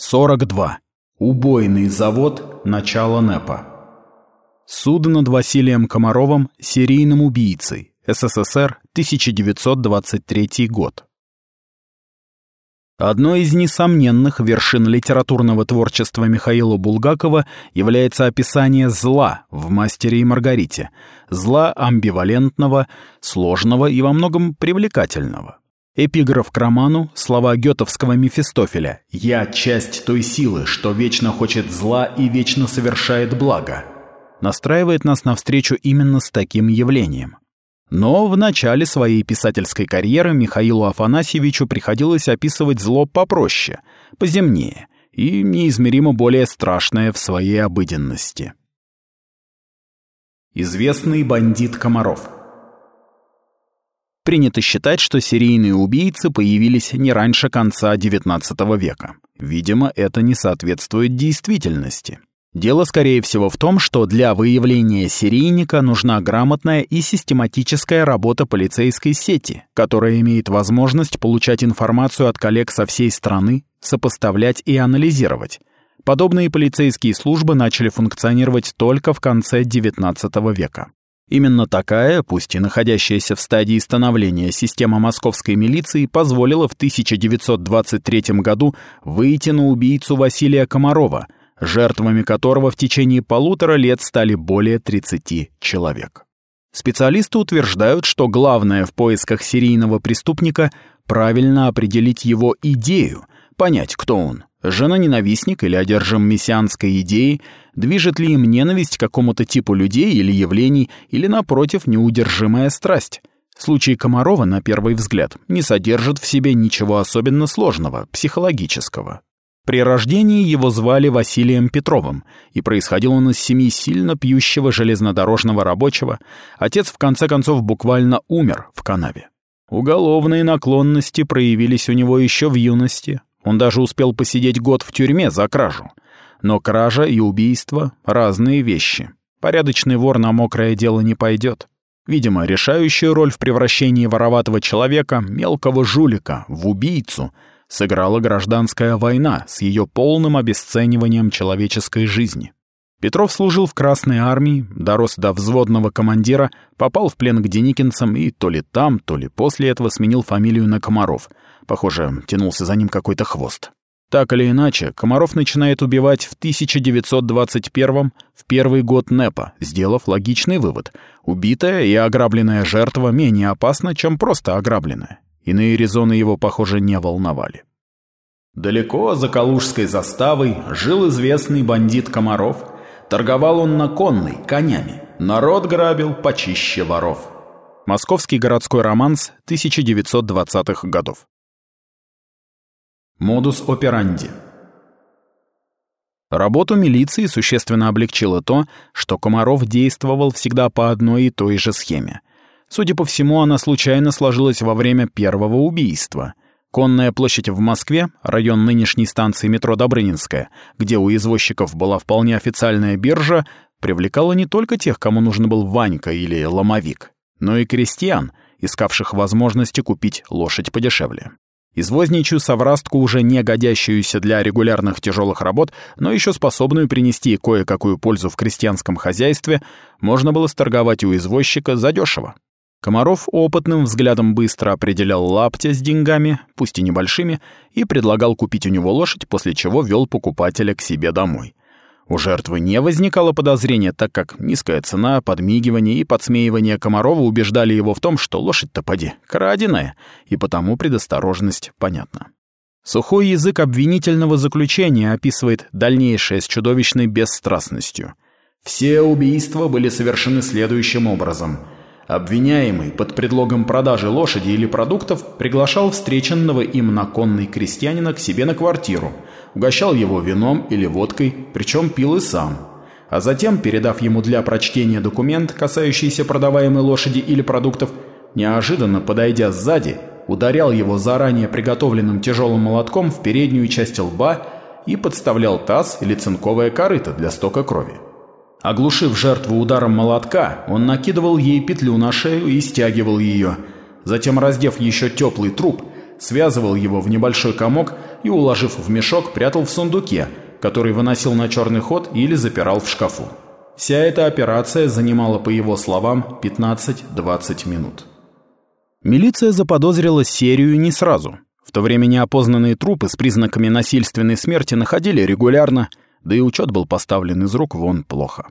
42. Убойный завод. Начало НЭПа. Суд над Василием Комаровым серийным убийцей. СССР, 1923 год. Одной из несомненных вершин литературного творчества Михаила Булгакова является описание зла в «Мастере и Маргарите». Зла амбивалентного, сложного и во многом привлекательного. Эпиграф к роману, слова гетовского Мефистофеля «Я часть той силы, что вечно хочет зла и вечно совершает благо», настраивает нас навстречу именно с таким явлением. Но в начале своей писательской карьеры Михаилу Афанасьевичу приходилось описывать зло попроще, поземнее и неизмеримо более страшное в своей обыденности. Известный бандит Комаров – Принято считать, что серийные убийцы появились не раньше конца XIX века. Видимо, это не соответствует действительности. Дело, скорее всего, в том, что для выявления серийника нужна грамотная и систематическая работа полицейской сети, которая имеет возможность получать информацию от коллег со всей страны, сопоставлять и анализировать. Подобные полицейские службы начали функционировать только в конце XIX века. Именно такая, пусть и находящаяся в стадии становления, система московской милиции позволила в 1923 году выйти на убийцу Василия Комарова, жертвами которого в течение полутора лет стали более 30 человек. Специалисты утверждают, что главное в поисках серийного преступника – правильно определить его идею, понять, кто он Жена-ненавистник или одержим мессианской идеей, движет ли им ненависть к какому-то типу людей или явлений, или, напротив, неудержимая страсть. Случай Комарова, на первый взгляд, не содержит в себе ничего особенно сложного, психологического. При рождении его звали Василием Петровым, и происходил он из семьи сильно пьющего железнодорожного рабочего. Отец, в конце концов, буквально умер в канаве. Уголовные наклонности проявились у него еще в юности, он даже успел посидеть год в тюрьме за кражу. Но кража и убийство — разные вещи. Порядочный вор на мокрое дело не пойдет. Видимо, решающую роль в превращении вороватого человека, мелкого жулика, в убийцу сыграла гражданская война с ее полным обесцениванием человеческой жизни. Петров служил в Красной армии, дорос до взводного командира, попал в плен к деникинцам и то ли там, то ли после этого сменил фамилию на Комаров — Похоже, тянулся за ним какой-то хвост. Так или иначе, Комаров начинает убивать в 1921 в первый год НЭПа, сделав логичный вывод. Убитая и ограбленная жертва менее опасна, чем просто ограбленная. Иные резоны его, похоже, не волновали. Далеко за Калужской заставой жил известный бандит Комаров. Торговал он на конной, конями. Народ грабил почище воров. Московский городской романс 1920-х годов. Модус операнди. Работу милиции существенно облегчило то, что Комаров действовал всегда по одной и той же схеме. Судя по всему, она случайно сложилась во время первого убийства. Конная площадь в Москве, район нынешней станции метро Добрынинская, где у извозчиков была вполне официальная биржа, привлекала не только тех, кому нужен был Ванька или ломовик, но и крестьян, искавших возможности купить лошадь подешевле. Извозничью соврастку, уже не годящуюся для регулярных тяжелых работ, но еще способную принести кое-какую пользу в крестьянском хозяйстве, можно было сторговать у извозчика задешево. Комаров опытным взглядом быстро определял лаптя с деньгами, пусть и небольшими, и предлагал купить у него лошадь, после чего вел покупателя к себе домой. У жертвы не возникало подозрения, так как низкая цена, подмигивание и подсмеивание Комарова убеждали его в том, что лошадь-то поди, краденая, и потому предосторожность понятна. Сухой язык обвинительного заключения описывает дальнейшее с чудовищной бесстрастностью. Все убийства были совершены следующим образом — Обвиняемый под предлогом продажи лошади или продуктов приглашал встреченного им на конный крестьянина к себе на квартиру, угощал его вином или водкой, причем пил и сам. А затем, передав ему для прочтения документ, касающийся продаваемой лошади или продуктов, неожиданно подойдя сзади, ударял его заранее приготовленным тяжелым молотком в переднюю часть лба и подставлял таз или цинковое корыто для стока крови. Оглушив жертву ударом молотка, он накидывал ей петлю на шею и стягивал ее. Затем, раздев еще теплый труп, связывал его в небольшой комок и, уложив в мешок, прятал в сундуке, который выносил на черный ход или запирал в шкафу. Вся эта операция занимала, по его словам, 15-20 минут. Милиция заподозрила серию не сразу. В то время неопознанные трупы с признаками насильственной смерти находили регулярно, да и учет был поставлен из рук вон плохо.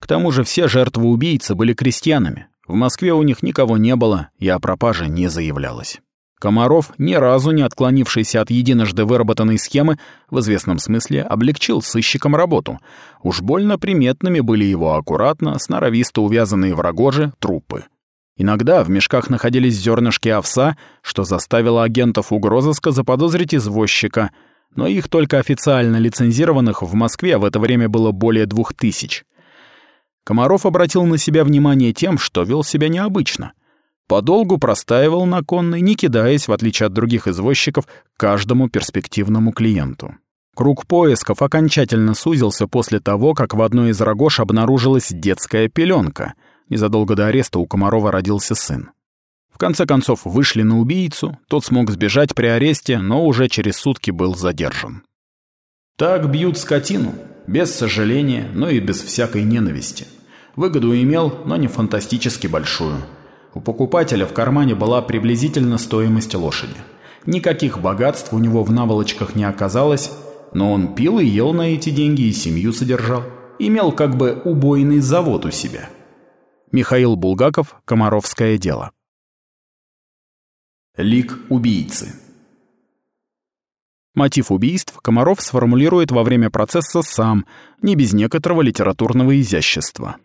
К тому же все жертвы убийцы были крестьянами. В Москве у них никого не было, и о пропаже не заявлялось. Комаров, ни разу не отклонившийся от единожды выработанной схемы, в известном смысле облегчил сыщикам работу. Уж больно приметными были его аккуратно, сноровисто увязанные в рогоже трупы. Иногда в мешках находились зернышки овса, что заставило агентов угрозыска заподозрить извозчика, но их только официально лицензированных в Москве в это время было более двух тысяч. Комаров обратил на себя внимание тем, что вел себя необычно — подолгу простаивал на конной, не кидаясь, в отличие от других извозчиков, каждому перспективному клиенту. Круг поисков окончательно сузился после того, как в одной из рогож обнаружилась детская пеленка. Незадолго до ареста у Комарова родился сын. В конце концов вышли на убийцу, тот смог сбежать при аресте, но уже через сутки был задержан. Так бьют скотину, без сожаления, но и без всякой ненависти. Выгоду имел, но не фантастически большую – у покупателя в кармане была приблизительно стоимость лошади. Никаких богатств у него в наволочках не оказалось, но он пил и ел на эти деньги и семью содержал. Имел как бы убойный завод у себя. Михаил Булгаков, Комаровское дело. Лик убийцы. Мотив убийств Комаров сформулирует во время процесса сам, не без некоторого литературного изящества.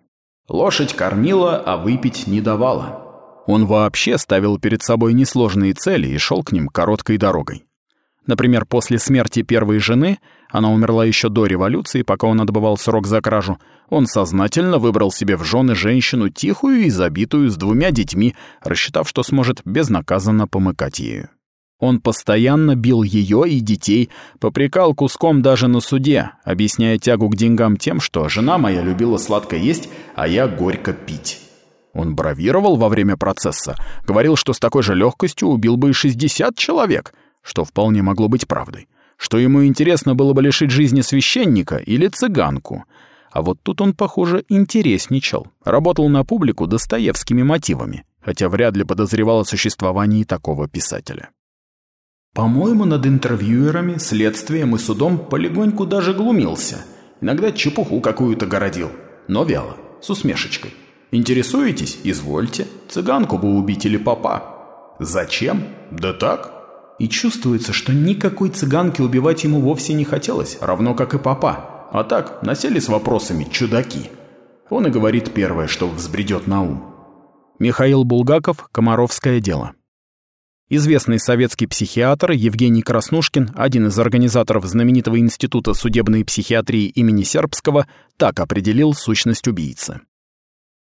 «Лошадь кормила, а выпить не давала». Он вообще ставил перед собой несложные цели и шел к ним короткой дорогой. Например, после смерти первой жены, она умерла еще до революции, пока он отбывал срок за кражу, он сознательно выбрал себе в жены женщину тихую и забитую с двумя детьми, рассчитав, что сможет безнаказанно помыкать ею. Он постоянно бил ее и детей, попрекал куском даже на суде, объясняя тягу к деньгам тем, что жена моя любила сладко есть, а я горько пить. Он бравировал во время процесса, говорил, что с такой же легкостью убил бы и 60 человек, что вполне могло быть правдой, что ему интересно было бы лишить жизни священника или цыганку. А вот тут он, похоже, интересничал, работал на публику достоевскими мотивами, хотя вряд ли подозревал о существовании такого писателя. По-моему, над интервьюерами, следствием и судом полегоньку даже глумился. Иногда чепуху какую-то городил, но вяло, с усмешечкой. Интересуетесь? Извольте. Цыганку бы убить или папа. Зачем? Да так. И чувствуется, что никакой цыганки убивать ему вовсе не хотелось, равно как и папа. А так, насели с вопросами чудаки. Он и говорит первое, что взбредет на ум. Михаил Булгаков, Комаровское дело. Известный советский психиатр Евгений Краснушкин, один из организаторов знаменитого института судебной психиатрии имени Сербского, так определил сущность убийцы.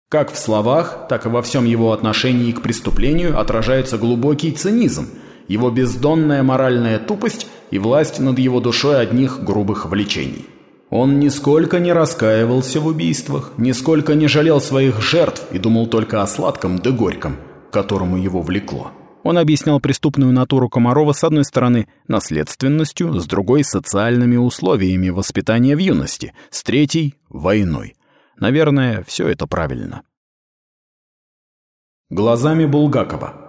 Как в словах, так и во всем его отношении к преступлению отражается глубокий цинизм, его бездонная моральная тупость и власть над его душой одних грубых влечений. Он нисколько не раскаивался в убийствах, нисколько не жалел своих жертв и думал только о сладком да горьком, которому его влекло. Он объяснял преступную натуру Комарова с одной стороны наследственностью, с другой – социальными условиями воспитания в юности, с третьей – войной – Наверное, все это правильно. Глазами Булгакова.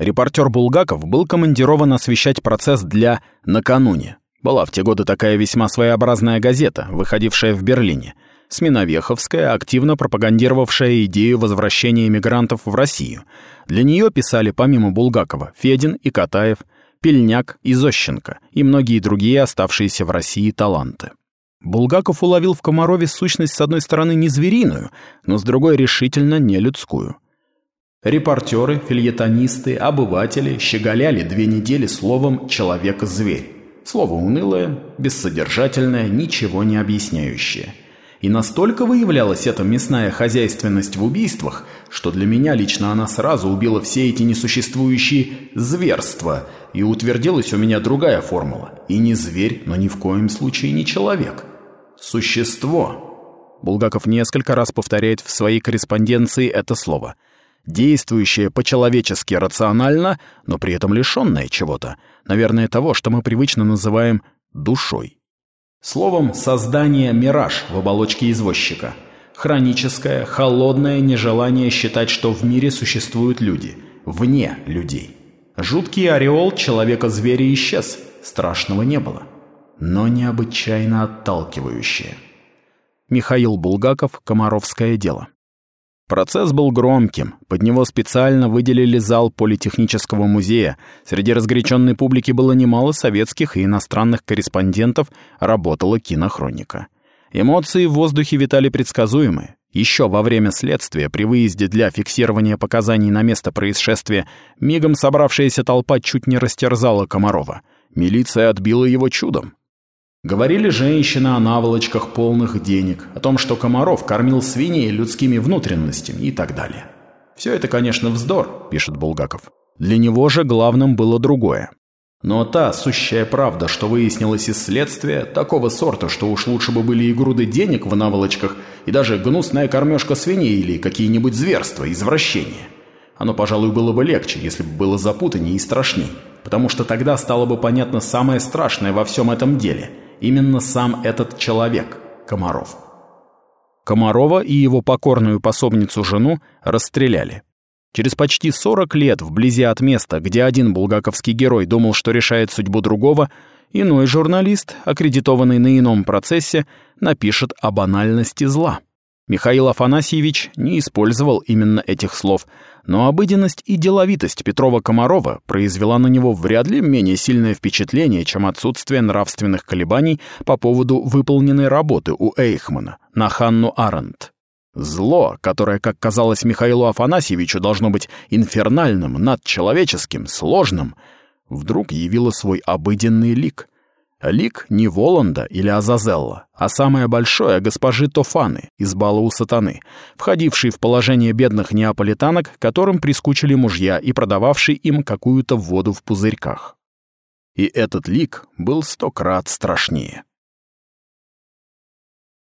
Репортер Булгаков был командирован освещать процесс для «Накануне». Была в те годы такая весьма своеобразная газета, выходившая в Берлине, Сминовеховская, активно пропагандировавшая идею возвращения иммигрантов в Россию. Для нее писали помимо Булгакова Федин и Катаев, Пельняк и Зощенко и многие другие оставшиеся в России таланты. Булгаков уловил в Комарове сущность с одной стороны не звериную, но с другой решительно не людскую. Репортеры, фильетонисты, обыватели щеголяли две недели словом «человек-зверь». Слово унылое, бессодержательное, ничего не объясняющее. И настолько выявлялась эта мясная хозяйственность в убийствах, что для меня лично она сразу убила все эти несуществующие зверства, и утвердилась у меня другая формула. И не зверь, но ни в коем случае не человек. Существо. Булгаков несколько раз повторяет в своей корреспонденции это слово. Действующее по-человечески рационально, но при этом лишённое чего-то, наверное, того, что мы привычно называем душой. Словом, создание «мираж» в оболочке извозчика. Хроническое, холодное нежелание считать, что в мире существуют люди, вне людей. Жуткий ореол человека-зверя исчез, страшного не было, но необычайно отталкивающее. Михаил Булгаков «Комаровское дело». Процесс был громким, под него специально выделили зал Политехнического музея. Среди разгоряченной публики было немало советских и иностранных корреспондентов, работала кинохроника. Эмоции в воздухе витали предсказуемые. Еще во время следствия, при выезде для фиксирования показаний на место происшествия, мигом собравшаяся толпа чуть не растерзала Комарова. Милиция отбила его чудом. Говорили женщины о наволочках полных денег, о том, что Комаров кормил свиней людскими внутренностями и так далее. Все это, конечно, вздор, пишет Булгаков. Для него же главным было другое. Но та сущая правда, что выяснилось из следствия, такого сорта, что уж лучше бы были и груды денег в наволочках, и даже гнусная кормежка свиней или какие-нибудь зверства, извращения. Оно, пожалуй, было бы легче, если бы было запутаннее и страшней, потому что тогда стало бы понятно самое страшное во всем этом деле – именно сам этот человек, Комаров. Комарова и его покорную пособницу жену расстреляли. Через почти 40 лет вблизи от места, где один булгаковский герой думал, что решает судьбу другого, иной журналист, аккредитованный на ином процессе, напишет о банальности зла. Михаил Афанасьевич не использовал именно этих слов, но обыденность и деловитость Петрова-Комарова произвела на него вряд ли менее сильное впечатление, чем отсутствие нравственных колебаний по поводу выполненной работы у Эйхмана на Ханну Арендт. Зло, которое, как казалось Михаилу Афанасьевичу, должно быть инфернальным, надчеловеческим, сложным, вдруг явило свой обыденный лик. Лик не Воланда или Азазелла, а самое большое госпожи Тофаны из бала у сатаны, входившей в положение бедных неаполитанок, которым прискучили мужья и продававшей им какую-то воду в пузырьках. И этот лик был сто крат страшнее.